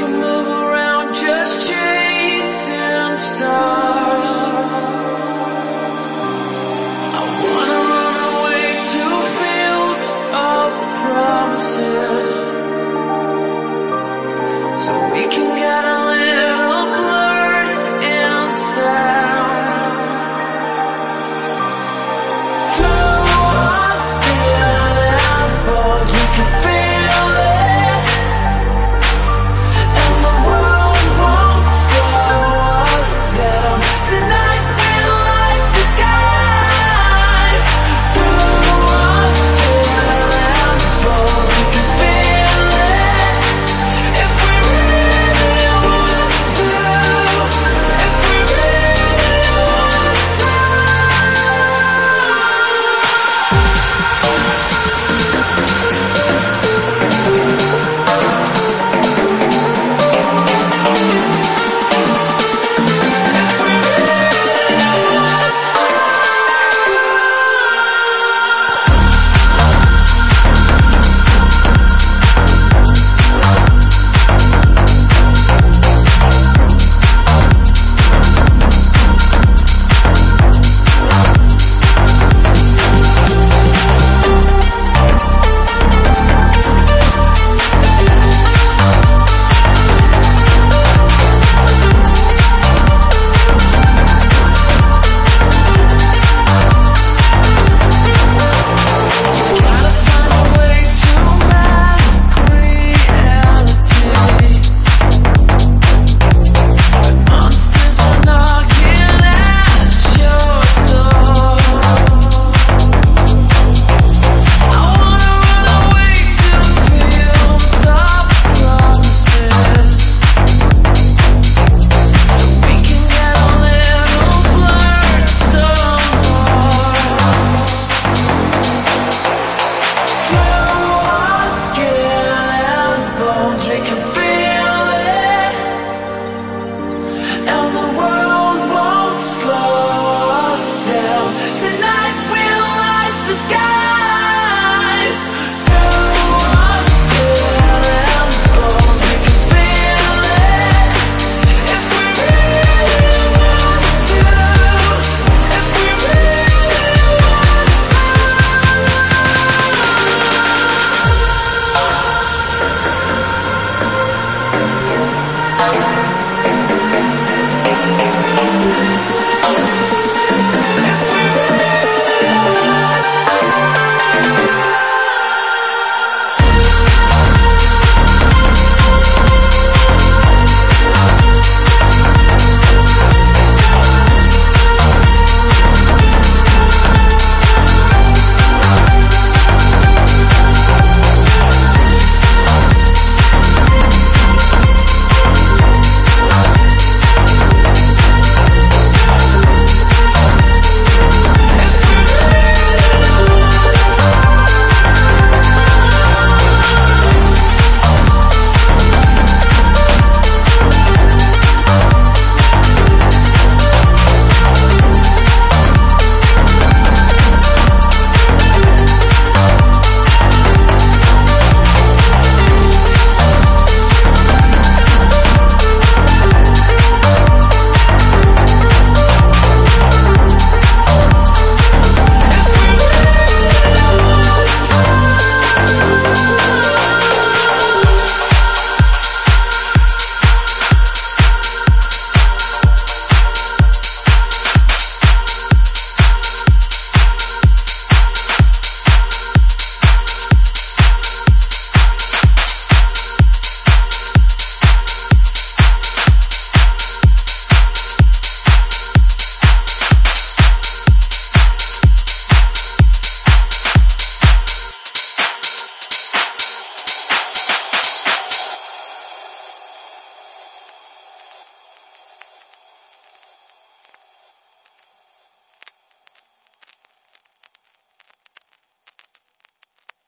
can move around just you.